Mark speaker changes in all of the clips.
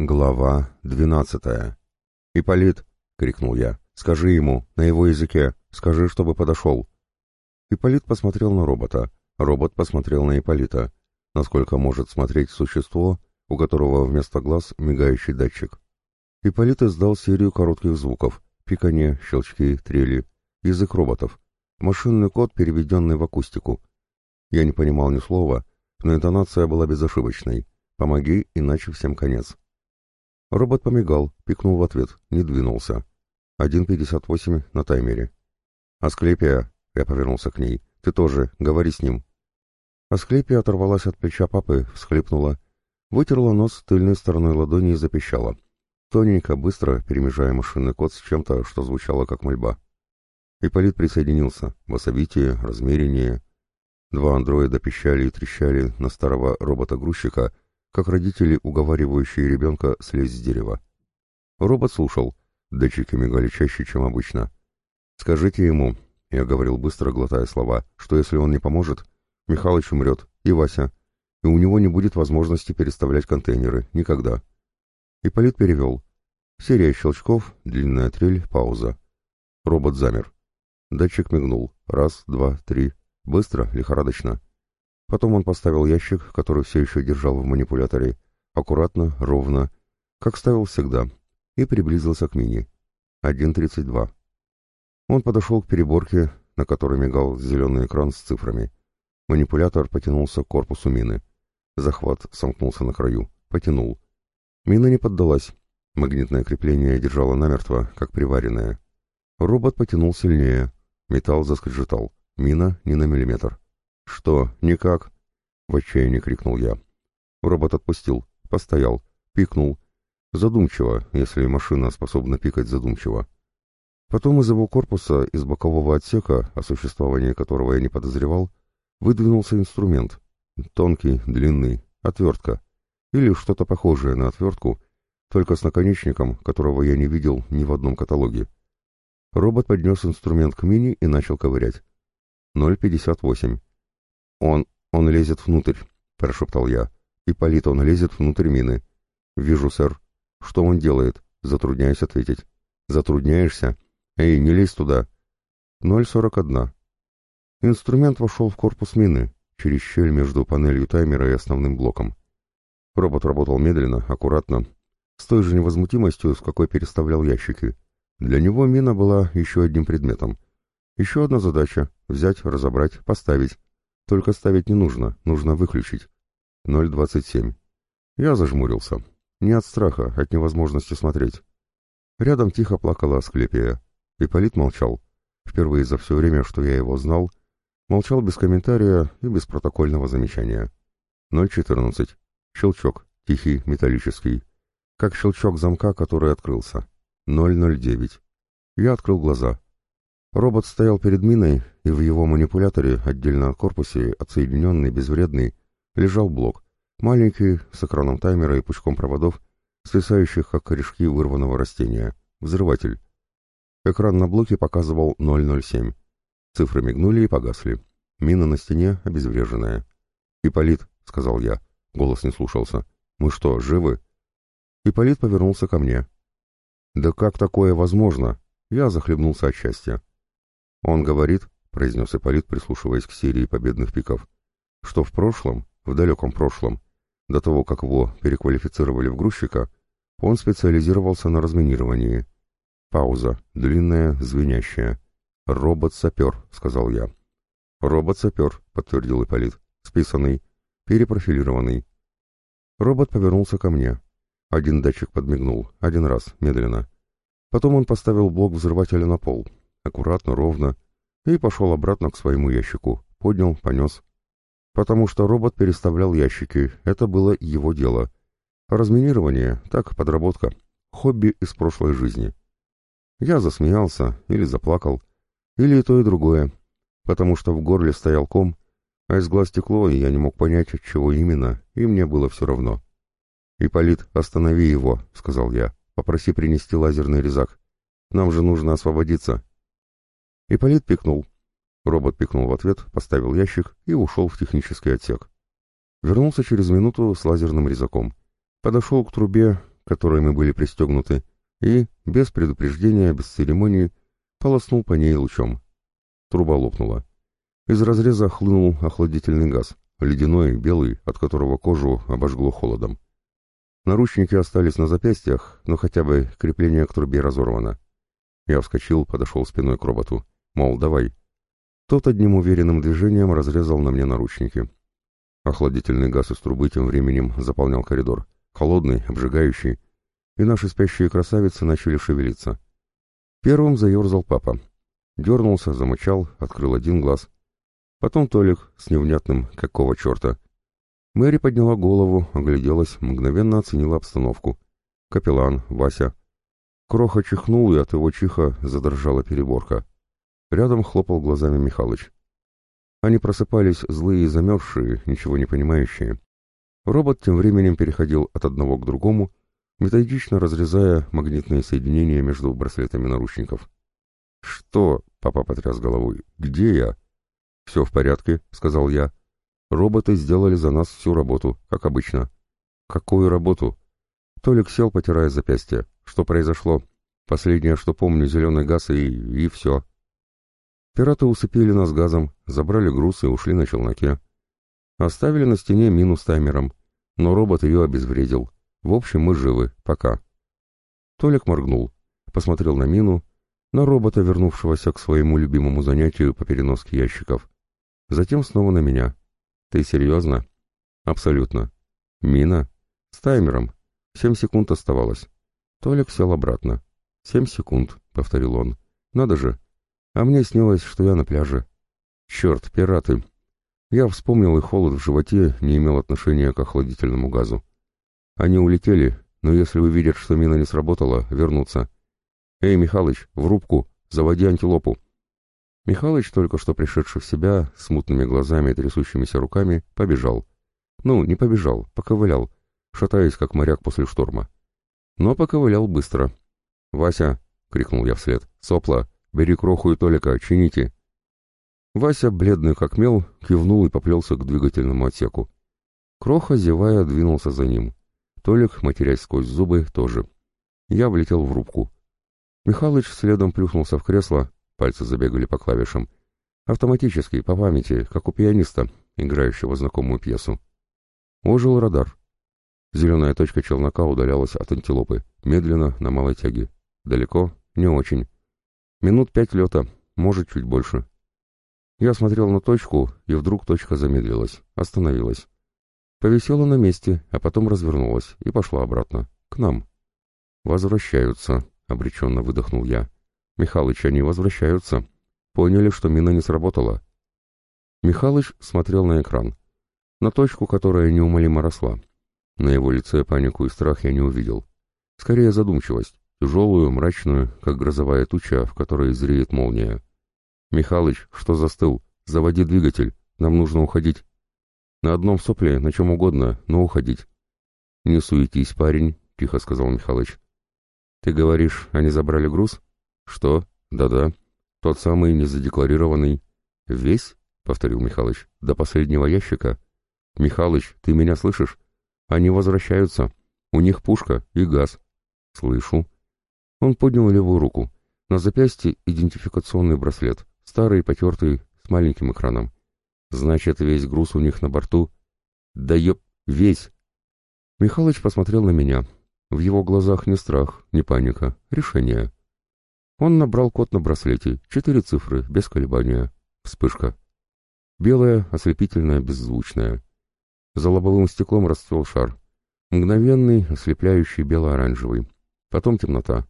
Speaker 1: Глава двенадцатая. «Ипполит!» — крикнул я. «Скажи ему, на его языке, скажи, чтобы подошел». Ипполит посмотрел на робота. Робот посмотрел на Ипполита. Насколько может смотреть существо, у которого вместо глаз мигающий датчик. Ипполит издал серию коротких звуков. Пиканье, щелчки, трели. Язык роботов. Машинный код, переведенный в акустику. Я не понимал ни слова, но интонация была безошибочной. «Помоги, иначе всем конец». Робот помигал, пикнул в ответ, не двинулся. 1.58 на таймере. «Асклепия», — я повернулся к ней, — «ты тоже, говори с ним». Асклепия оторвалась от плеча папы, всхлипнула, вытерла нос тыльной стороной ладони и запищала. Тоненько, быстро, перемежая машинный код с чем-то, что звучало как мольба. Ипполит присоединился, басовитие, размерение. Два андроида пищали и трещали на старого робота-грузчика — как родители, уговаривающие ребенка слезть с дерева. Робот слушал, датчики мигали чаще, чем обычно. «Скажите ему», — я говорил быстро, глотая слова, «что если он не поможет, Михалыч умрет, и Вася, и у него не будет возможности переставлять контейнеры, никогда». Ипполит перевел. Серия щелчков, длинная трель, пауза. Робот замер. Датчик мигнул. Раз, два, три. Быстро, лихорадочно. Потом он поставил ящик, который все еще держал в манипуляторе, аккуратно, ровно, как ставил всегда, и приблизился к мини. 1.32. Он подошел к переборке, на которой мигал зеленый экран с цифрами. Манипулятор потянулся к корпусу мины. Захват сомкнулся на краю. Потянул. Мина не поддалась. Магнитное крепление держало намертво, как приваренное. Робот потянул сильнее. Металл заскрежетал. Мина не на миллиметр. «Что, никак?» — в отчаянии крикнул я. Робот отпустил, постоял, пикнул. Задумчиво, если машина способна пикать задумчиво. Потом из его корпуса, из бокового отсека, о существовании которого я не подозревал, выдвинулся инструмент. Тонкий, длинный, отвертка. Или что-то похожее на отвертку, только с наконечником, которого я не видел ни в одном каталоге. Робот поднес инструмент к мини и начал ковырять. 0,58. «Он... он лезет внутрь», — прошептал я. «Ипполит, он лезет внутрь мины». «Вижу, сэр». «Что он делает?» Затрудняюсь ответить. «Затрудняешься? Эй, не лезь туда». «Ноль сорок одна». Инструмент вошел в корпус мины, через щель между панелью таймера и основным блоком. Робот работал медленно, аккуратно, с той же невозмутимостью, с какой переставлял ящики. Для него мина была еще одним предметом. Еще одна задача — взять, разобрать, поставить, только ставить не нужно, нужно выключить. 0,27. Я зажмурился. Не от страха, от невозможности смотреть. Рядом тихо плакала Асклепия. Ипполит молчал. Впервые за все время, что я его знал, молчал без комментария и без протокольного замечания. 0,14. Щелчок, тихий, металлический. Как щелчок замка, который открылся. 0,09. Я открыл глаза. Робот стоял перед миной, и в его манипуляторе, отдельно от корпусе, отсоединенный, безвредный, лежал блок, маленький, с экраном таймера и пучком проводов, свисающих, как корешки вырванного растения. Взрыватель. Экран на блоке показывал 007. Цифры мигнули и погасли. Мина на стене обезвреженная. «Ипполит», — сказал я. Голос не слушался. «Мы что, живы?» Ипполит повернулся ко мне. «Да как такое возможно?» Я захлебнулся от счастья. «Он говорит», — произнес Ипполит, прислушиваясь к серии победных пиков, «что в прошлом, в далеком прошлом, до того, как его переквалифицировали в грузчика, он специализировался на разминировании. Пауза, длинная, звенящая. «Робот-сапер», — сказал я. «Робот-сапер», — подтвердил Ипполит. «Списанный, перепрофилированный». Робот повернулся ко мне. Один датчик подмигнул, один раз, медленно. Потом он поставил блок взрывателя на пол, аккуратно, ровно, и пошел обратно к своему ящику, поднял, понес. Потому что робот переставлял ящики, это было его дело. разминирование, так, подработка, хобби из прошлой жизни. Я засмеялся или заплакал, или то, и другое, потому что в горле стоял ком, а из глаз текло, и я не мог понять, от чего именно, и мне было все равно. «Ипполит, останови его», — сказал я. «Попроси принести лазерный резак. Нам же нужно освободиться». Ипполит пикнул. Робот пикнул в ответ, поставил ящик и ушел в технический отсек. Вернулся через минуту с лазерным резаком. Подошел к трубе, которой мы были пристегнуты, и, без предупреждения, без церемонии, полоснул по ней лучом. Труба лопнула. Из разреза хлынул охладительный газ, ледяной, белый, от которого кожу обожгло холодом. Наручники остались на запястьях, но хотя бы крепление к трубе разорвано. Я вскочил, подошел спиной к роботу. Мол, давай. Тот одним уверенным движением разрезал на мне наручники. Охладительный газ из трубы тем временем заполнял коридор. Холодный, обжигающий. И наши спящие красавицы начали шевелиться. Первым заерзал папа. Дернулся, замычал, открыл один глаз. Потом Толик с невнятным «какого черта?». Мэри подняла голову, огляделась, мгновенно оценила обстановку. Капеллан, Вася. Кроха чихнул, и от его чиха задрожала переборка. Рядом хлопал глазами Михалыч. Они просыпались злые и замерзшие, ничего не понимающие. Робот тем временем переходил от одного к другому, методично разрезая магнитные соединения между браслетами наручников. «Что?» — папа потряс головой. «Где я?» «Все в порядке», — сказал я. «Роботы сделали за нас всю работу, как обычно». «Какую работу?» Толик сел, потирая запястье. «Что произошло?» «Последнее, что помню, зеленый газ и... и все». Пираты усыпили нас газом, забрали груз и ушли на челноке. Оставили на стене мину с таймером, но робот ее обезвредил. В общем, мы живы, пока. Толик моргнул, посмотрел на мину, на робота, вернувшегося к своему любимому занятию по переноске ящиков. Затем снова на меня. «Ты серьезно?» «Абсолютно». «Мина?» «С таймером. Семь секунд оставалось». Толик сел обратно. «Семь секунд», — повторил он. «Надо же. А мне снилось, что я на пляже. Черт, пираты!» Я вспомнил, и холод в животе не имел отношения к охладительному газу. Они улетели, но если увидят, что мина не сработала, вернутся. «Эй, Михалыч, в рубку! Заводи антилопу!» Михалыч, только что пришедший в себя, с мутными глазами и трясущимися руками, побежал. Ну, не побежал, поковылял, шатаясь, как моряк после шторма. Но поковылял быстро. «Вася!» — крикнул я вслед. «Сопла! Бери кроху и Толика, чините!» Вася, бледный как мел, кивнул и поплелся к двигательному отсеку. Кроха, зевая, двинулся за ним. Толик, матерясь сквозь зубы, тоже. Я влетел в рубку. Михалыч следом плюхнулся в кресло, пальцы забегали по клавишам. Автоматически, по памяти, как у пианиста, играющего знакомую пьесу. Ожил радар. Зеленая точка челнока удалялась от антилопы, медленно, на малой тяге. Далеко? Не очень. Минут пять лета, может, чуть больше. Я смотрел на точку, и вдруг точка замедлилась, остановилась. Повисела на месте, а потом развернулась и пошла обратно, к нам. Возвращаются, — обреченно выдохнул я. «Михалыч, они возвращаются. Поняли, что мина не сработала». Михалыч смотрел на экран. На точку, которая неумолимо росла. На его лице панику и страх я не увидел. Скорее задумчивость, тяжелую, мрачную, как грозовая туча, в которой зреет молния. «Михалыч, что застыл? Заводи двигатель. Нам нужно уходить». «На одном сопле, на чем угодно, но уходить». «Не суетись, парень», — тихо сказал Михалыч. «Ты говоришь, они забрали груз?» «Что? Да-да. Тот самый незадекларированный». «Весь?» — повторил Михалыч. «До последнего ящика». «Михалыч, ты меня слышишь? Они возвращаются. У них пушка и газ». «Слышу». Он поднял левую руку. На запястье идентификационный браслет, старый, потертый, с маленьким экраном. «Значит, весь груз у них на борту?» «Да ёп, весь!» Михалыч посмотрел на меня, в его глазах не страх, не паника, решение. Он набрал код на браслете, четыре цифры, без колебания. Вспышка. Белая, ослепительная, беззвучная. За лобовым стеклом расцвел шар. Мгновенный, ослепляющий бело-оранжевый. Потом темнота.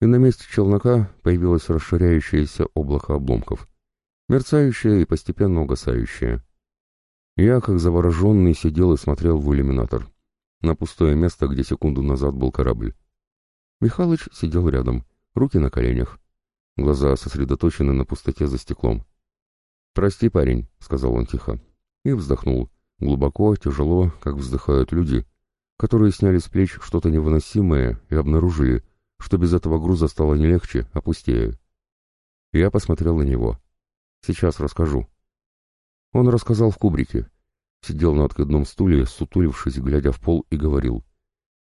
Speaker 1: И на месте челнока появилось расширяющееся облако обломков. Мерцающее и постепенно угасающее. Я, как завороженный, сидел и смотрел в иллюминатор на пустое место, где секунду назад был корабль. Михалыч сидел рядом, руки на коленях. Глаза сосредоточены на пустоте за стеклом. «Прости, парень», — сказал он тихо, и вздохнул, глубоко, тяжело, как вздыхают люди, которые сняли с плеч что-то невыносимое и обнаружили, что без этого груза стало не легче, а пустее. Я посмотрел на него. Сейчас расскажу. Он рассказал в кубрике, Сидел на откидном стуле, сутулившись, глядя в пол, и говорил.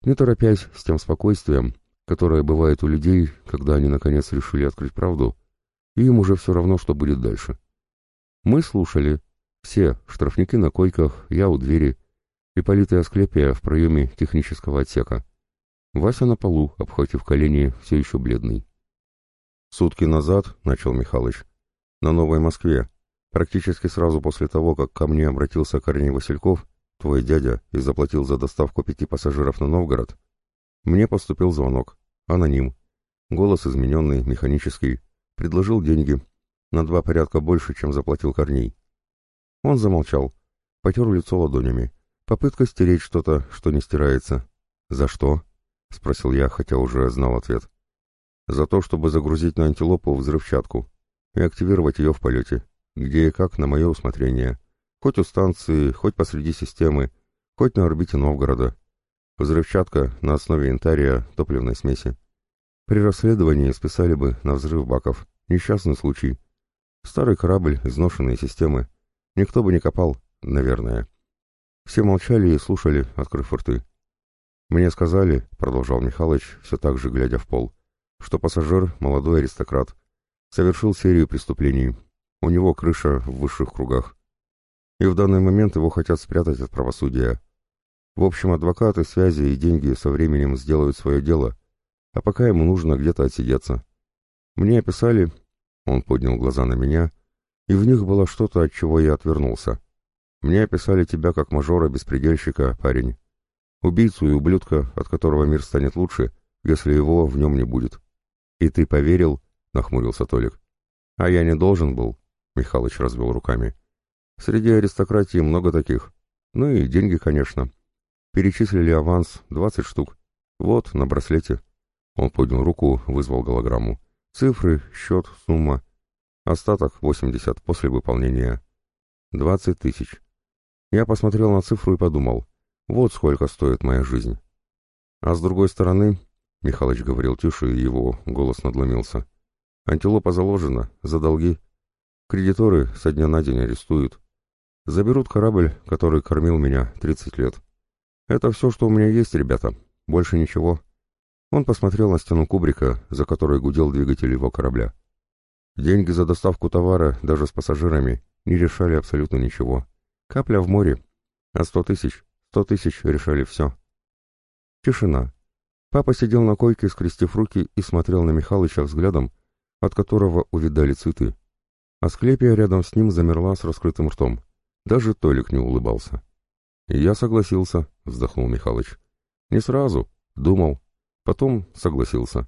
Speaker 1: не торопясь с тем спокойствием, которое бывает у людей, когда они наконец решили открыть правду, и им уже все равно, что будет дальше. Мы слушали. Все, штрафники на койках, я у двери, и Асклепия в проеме технического отсека. Вася на полу, обхватив колени, все еще бледный. «Сутки назад», — начал Михалыч, — «на Новой Москве, практически сразу после того, как ко мне обратился Корней Васильков, твой дядя, и заплатил за доставку пяти пассажиров на Новгород, мне поступил звонок. Аноним. Голос измененный, механический. Предложил деньги. На два порядка больше, чем заплатил Корней. Он замолчал. Потер лицо ладонями. Попытка стереть что-то, что не стирается. «За что?» — спросил я, хотя уже знал ответ. «За то, чтобы загрузить на антилопу взрывчатку и активировать ее в полете, где и как, на мое усмотрение. Хоть у станции, хоть посреди системы, хоть на орбите Новгорода. Взрывчатка на основе интария топливной смеси. При расследовании списали бы на взрыв баков. Несчастный случай. Старый корабль, изношенные системы. Никто бы не копал, наверное. Все молчали и слушали, открыв рты. «Мне сказали», — продолжал Михалыч, все так же глядя в пол, что пассажир, молодой аристократ, совершил серию преступлений. У него крыша в высших кругах. И в данный момент его хотят спрятать от правосудия, в общем, адвокаты, связи и деньги со временем сделают свое дело, а пока ему нужно где-то отсидеться. Мне описали, он поднял глаза на меня, и в них было что-то, от чего я отвернулся. Мне описали тебя как мажора-беспредельщика, парень. Убийцу и ублюдка, от которого мир станет лучше, если его в нем не будет. И ты поверил? — нахмурился Толик. А я не должен был, — Михалыч развел руками. Среди аристократии много таких. Ну и деньги, конечно. Перечислили аванс, двадцать штук. Вот, на браслете. Он поднял руку, вызвал голограмму. Цифры, счет, сумма. Остаток восемьдесят после выполнения. Двадцать тысяч. Я посмотрел на цифру и подумал, вот сколько стоит моя жизнь. А с другой стороны, Михалыч говорил тише, и его голос надломился. Антилопа заложена, за долги. Кредиторы со дня на день арестуют. Заберут корабль, который кормил меня тридцать лет. «Это все, что у меня есть, ребята. Больше ничего». Он посмотрел на стену кубрика, за которой гудел двигатель его корабля. Деньги за доставку товара, даже с пассажирами, не решали абсолютно ничего. Капля в море. А сто тысяч, сто тысяч решали все. Тишина. Папа сидел на койке, скрестив руки, и смотрел на Михалыча взглядом, от которого увидали цветы. Асклепия рядом с ним замерла с раскрытым ртом. Даже Толик не улыбался. «Я согласился», — вздохнул Михалыч. «Не сразу. Думал. Потом согласился.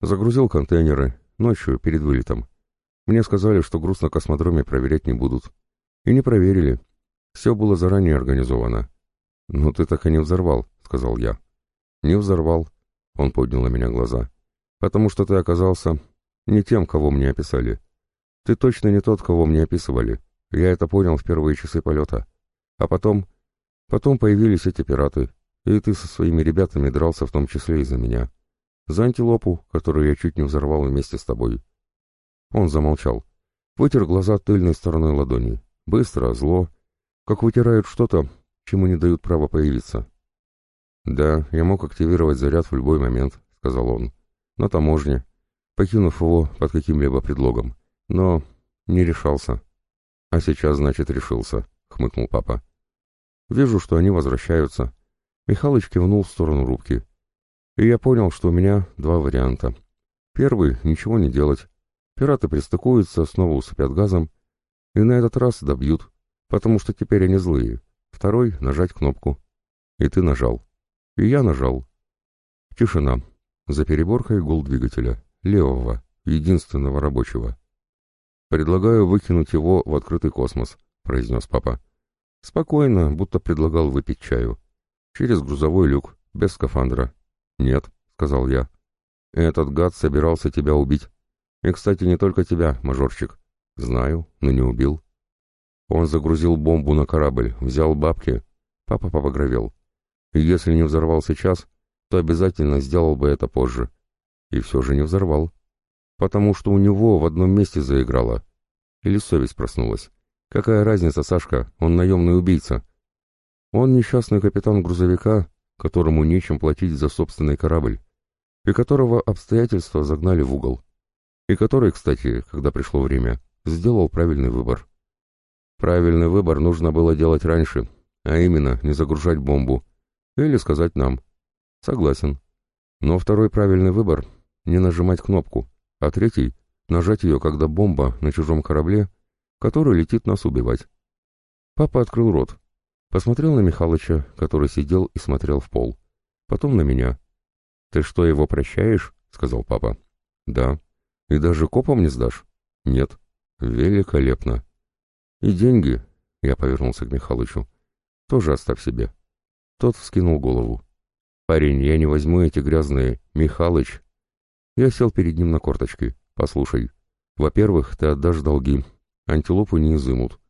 Speaker 1: Загрузил контейнеры. Ночью, перед вылетом. Мне сказали, что груз на космодроме проверять не будут. И не проверили. Все было заранее организовано. «Ну ты так и не взорвал», — сказал я. «Не взорвал», — он поднял на меня глаза. «Потому что ты оказался не тем, кого мне описали. Ты точно не тот, кого мне описывали. Я это понял в первые часы полета. А потом Потом появились эти пираты, и ты со своими ребятами дрался в том числе из-за меня. За антилопу, которую я чуть не взорвал вместе с тобой. Он замолчал. Вытер глаза тыльной стороной ладони. Быстро, зло. Как вытирают что-то, чему не дают права появиться. «Да, я мог активировать заряд в любой момент», — сказал он. «На таможне, покинув его под каким-либо предлогом. Но не решался». «А сейчас, значит, решился», — хмыкнул папа. Вижу, что они возвращаются. Михалыч кивнул в сторону рубки. И я понял, что у меня два варианта. Первый — ничего не делать. Пираты пристыкуются, снова усыпят газом. И на этот раз добьют, потому что теперь они злые. Второй — нажать кнопку. И ты нажал. И я нажал. Тишина. За переборкой гул двигателя. Левого, единственного рабочего. «Предлагаю выкинуть его в открытый космос», — произнес папа. Спокойно, будто предлагал выпить чаю. Через грузовой люк, без скафандра. «Нет», — сказал я. «Этот гад собирался тебя убить. И, кстати, не только тебя, мажорчик. Знаю, но не убил». Он загрузил бомбу на корабль, взял бабки. Папа побагровел. Если не взорвал сейчас, то обязательно сделал бы это позже. И все же не взорвал. Потому что у него в одном месте заиграло. Или совесть проснулась. Какая разница, Сашка, он наемный убийца. Он несчастный капитан грузовика, которому нечем платить за собственный корабль, и которого обстоятельства загнали в угол, и который, кстати, когда пришло время, сделал правильный выбор. Правильный выбор нужно было делать раньше, а именно не загружать бомбу, или сказать нам. Согласен. Но второй правильный выбор — не нажимать кнопку, а третий — нажать ее, когда бомба на чужом корабле, который летит нас убивать. Папа открыл рот, посмотрел на Михалыча, который сидел и смотрел в пол, потом на меня. «Ты что, его прощаешь?» — сказал папа. «Да. И даже копом не сдашь?» «Нет». «Великолепно». «И деньги?» — я повернулся к Михалычу. «Тоже оставь себе». Тот вскинул голову. «Парень, я не возьму эти грязные. Михалыч!» Я сел перед ним на корточки. «Послушай, во-первых, ты отдашь долги. Антилопу не изымут.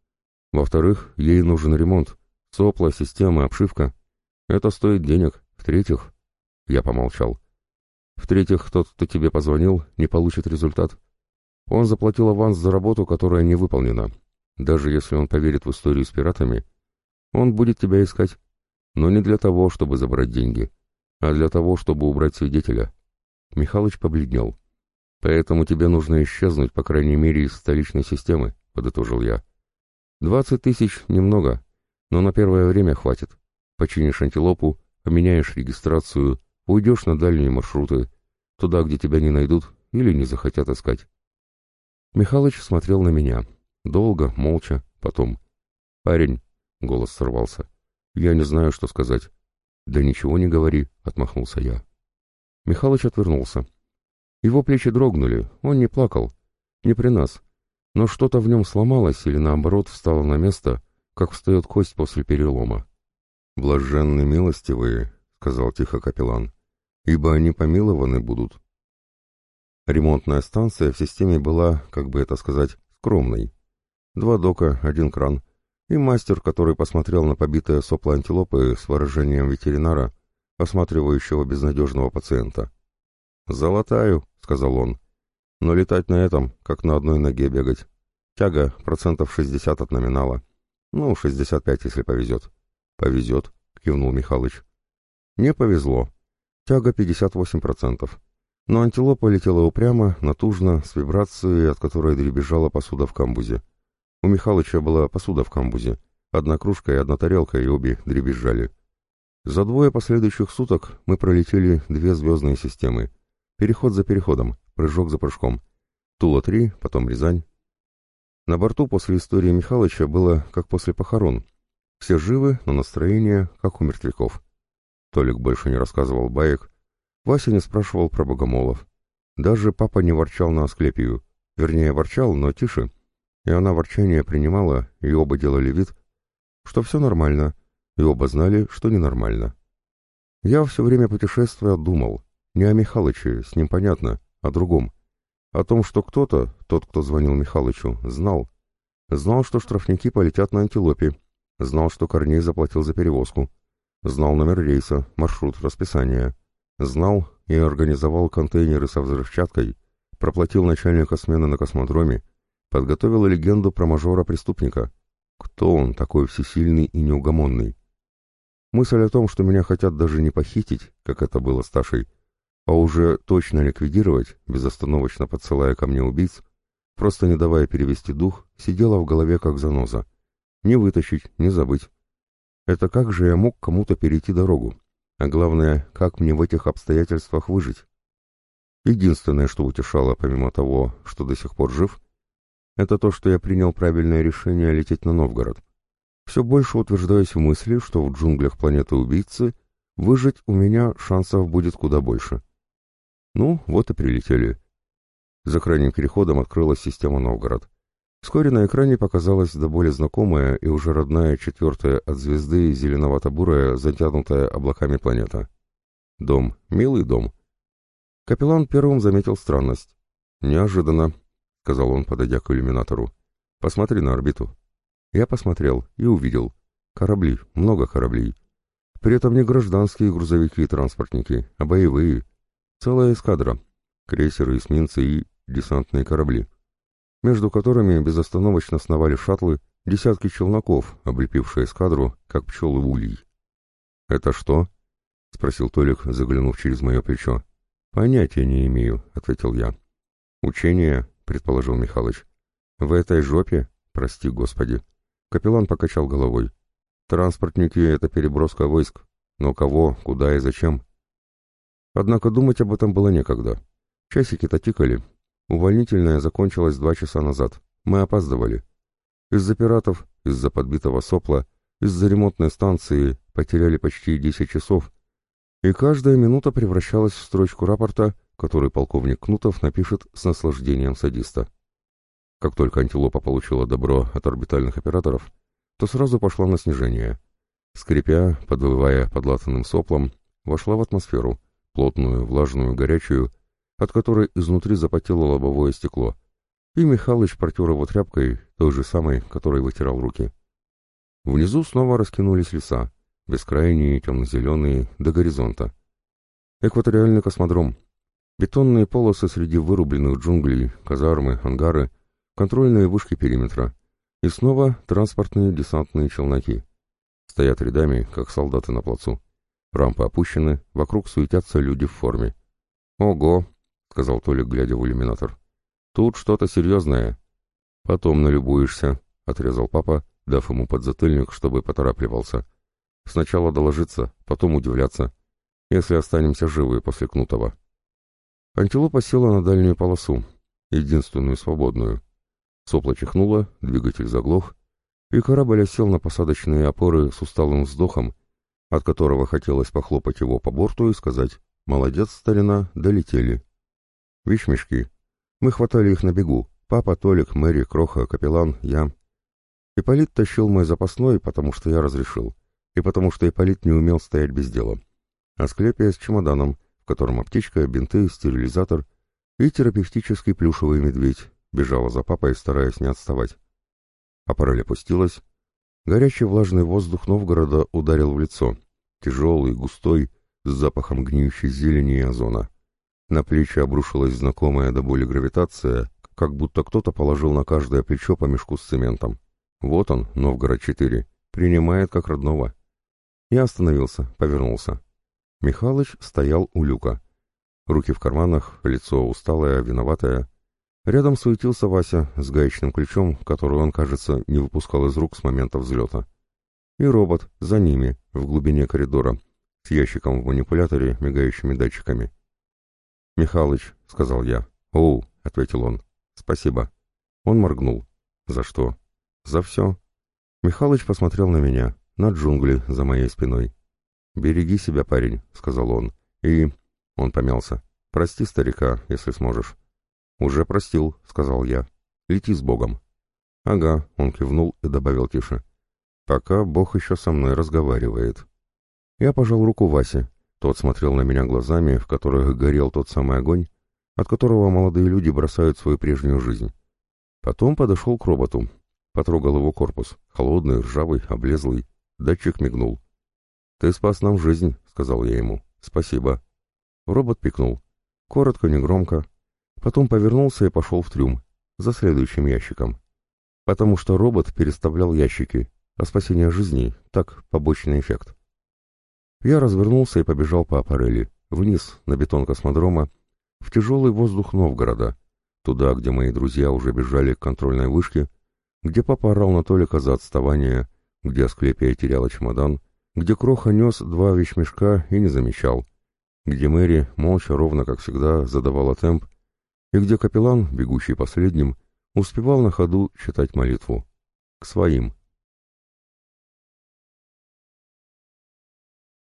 Speaker 1: Во-вторых, ей нужен ремонт. Сопла, система, обшивка. Это стоит денег. В-третьих...» Я помолчал. «В-третьих, тот, кто тебе позвонил, не получит результат. Он заплатил аванс за работу, которая не выполнена. Даже если он поверит в историю с пиратами, он будет тебя искать. Но не для того, чтобы забрать деньги, а для того, чтобы убрать свидетеля. Михалыч побледнел. «Поэтому тебе нужно исчезнуть, по крайней мере, из столичной системы», — подытожил я. «Двадцать тысяч — немного, но на первое время хватит. Починишь антилопу, поменяешь регистрацию, уйдешь на дальние маршруты, туда, где тебя не найдут или не захотят искать». Михалыч смотрел на меня. Долго, молча, потом. «Парень», — голос сорвался, «Я не знаю, что сказать». «Да ничего не говори», — отмахнулся я. Михалыч отвернулся. Его плечи дрогнули, он не плакал. Не при нас. Но что-то в нем сломалось или, наоборот, встало на место, как встает кость после перелома. «Блаженны милостивые», — сказал тихо капеллан, — «ибо они помилованы будут». Ремонтная станция в системе была, как бы это сказать, скромной. Два дока, один кран — и мастер, который посмотрел на побитое сопло антилопы с выражением ветеринара, осматривающего безнадежного пациента. «Золотаю», — сказал он, — «но летать на этом, как на одной ноге бегать. Тяга процентов шестьдесят от номинала. Ну, шестьдесят пять, если повезет». «Повезет», — кивнул Михалыч. «Не повезло. Тяга пятьдесят восемь процентов. Но антилопа летела упрямо, натужно, с вибрацией, от которой дребезжала посуда в камбузе. У Михалыча была посуда в камбузе, одна кружка и одна тарелка, и обе дребезжали. За двое последующих суток мы пролетели две звездные системы. Переход за переходом, прыжок за прыжком. Тула-3, потом Рязань. На борту после истории Михалыча было как после похорон. Все живы, но настроение как у мертвяков. Толик больше не рассказывал баек. Вася не спрашивал про богомолов. Даже папа не ворчал на Асклепию. Вернее, ворчал, но тише — и она ворчание принимала, и оба делали вид, что все нормально, и оба знали, что ненормально. Я все время путешествия думал, не о Михалыче, с ним понятно, о другом. О том, что кто-то, тот, кто звонил Михалычу, знал. Знал, что штрафники полетят на антилопе, знал, что Корней заплатил за перевозку, знал номер рейса, маршрут, расписание, знал и организовал контейнеры со взрывчаткой, проплатил начальника смены на космодроме, подготовила легенду про мажора-преступника. Кто он такой всесильный и неугомонный? Мысль о том, что меня хотят даже не похитить, как это было с Ташей, а уже точно ликвидировать, безостановочно подсылая ко мне убийц, просто не давая перевести дух, сидела в голове как заноза. Не вытащить, не забыть. Это как же я мог кому-то перейти дорогу? А главное, как мне в этих обстоятельствах выжить? Единственное, что утешало, помимо того, что до сих пор жив, это то, что я принял правильное решение лететь на Новгород. Все больше утверждаюсь в мысли, что в джунглях планеты убийцы выжить у меня шансов будет куда больше. Ну, вот и прилетели. За крайним переходом открылась система Новгород. Вскоре на экране показалась до более знакомая и уже родная четвертая от звезды зеленовато-бурая, затянутая облаками планета. Дом, милый дом. Капеллан первым заметил странность. Неожиданно, — сказал он, подойдя к иллюминатору. «Посмотри на орбиту». Я посмотрел и увидел. Корабли, много кораблей. При этом не гражданские грузовики и транспортники, а боевые. Целая эскадра. Крейсеры, эсминцы и десантные корабли. Между которыми безостановочно сновали шаттлы, десятки челноков, облепившие эскадру, как пчелы улей. «Это что?» —— спросил Толик, заглянув через мое плечо. «Понятия не имею», — ответил я. «Учение», — предположил Михалыч. «В этой жопе? Прости, Господи». Капеллан покачал головой. «Транспортники — это переброска войск. Но кого, куда и зачем?» Однако думать об этом было некогда. Часики-то тикали. Увольнительная закончилась два часа назад. Мы опаздывали. Из-за пиратов, из-за подбитого сопла, из-за ремонтной станции потеряли почти десять часов, и каждая минута превращалась в строчку рапорта, который полковник Кнутов напишет с наслаждением садиста. Как только антилопа получила добро от орбитальных операторов, то сразу пошла на снижение. Скрипя, подвывая подлатанным соплом, вошла в атмосферу, плотную, влажную, горячую, от которой изнутри запотело лобовое стекло, и Михалыч протер его тряпкой, той же самой, которой вытирал руки. Внизу снова раскинулись леса, бескрайние, темно-зеленые, до горизонта. Экваториальный космодром. Бетонные полосы среди вырубленных джунглей, казармы, ангары, контрольные вышки периметра. И снова транспортные десантные челноки. Стоят рядами, как солдаты на плацу. Рампы опущены, вокруг суетятся люди в форме. «Ого!» — сказал Толик, глядя в иллюминатор. «Тут что-то серьезное». «Потом налюбуешься», — отрезал папа, дав ему подзатыльник, чтобы поторапливался. «Сначала доложиться, потом удивляться, если останемся живы после Кнутова». Антилопа села на дальнюю полосу, единственную свободную. Сопло чихнуло, двигатель заглох, и корабль осел на посадочные опоры с усталым вздохом, от которого хотелось похлопать его по борту и сказать «Молодец, старина, долетели». Вещмешки. Мы хватали их на бегу. Папа, Толик, Мэри, Кроха, Капеллан, я. Ипполит тащил мой запасной, потому что я разрешил, и потому что Ипполит не умел стоять без дела. Асклепия с чемоданом, в котором аптечка, бинты, стерилизатор и терапевтический плюшевый медведь, бежала за папой, стараясь не отставать. Аппарель опустилась. Горячий влажный воздух Новгорода ударил в лицо, тяжелый, густой, с запахом гниющей зелени и озона. На плечи обрушилась знакомая до боли гравитация, как будто кто-то положил на каждое плечо по мешку с цементом. Вот он, Новгород-4, принимает как родного. Я остановился, повернулся. Михалыч стоял у люка. Руки в карманах, лицо усталое, виноватое. Рядом суетился Вася с гаечным ключом, который он, кажется, не выпускал из рук с момента взлета. И робот за ними, в глубине коридора, с ящиком в манипуляторе, мигающими датчиками. «Михалыч», — сказал я. «Оу», — ответил он. «Спасибо». Он моргнул. «За что?» «За все». Михалыч посмотрел на меня, на джунгли за моей спиной. «Береги себя, парень», — сказал он. «И...» — он помялся. «Прости старика, если сможешь». «Уже простил», — сказал я. «Лети с Богом». «Ага», — он кивнул и добавил тише. «Пока Бог еще со мной разговаривает». Я пожал руку Васе. Тот смотрел на меня глазами, в которых горел тот самый огонь, от которого молодые люди бросают свою прежнюю жизнь. Потом подошел к роботу, потрогал его корпус, холодный, ржавый, облезлый. Датчик мигнул. «Ты спас нам жизнь», — сказал я ему. «Спасибо». Робот пикнул. Коротко, негромко. Потом повернулся и пошел в трюм, за следующим ящиком. Потому что робот переставлял ящики, а спасение жизни — так, побочный эффект. Я развернулся и побежал по аппарели, вниз, на бетон космодрома, в тяжелый воздух Новгорода, туда, где мои друзья уже бежали к контрольной вышке, где папа орал на Толика за отставание, где Асклепия теряла чемодан, где Кроха нес два вещмешка и не замечал, где Мэри, молча, ровно как всегда, задавала темп, и где капеллан, бегущий последним, успевал на ходу читать молитву. К своим.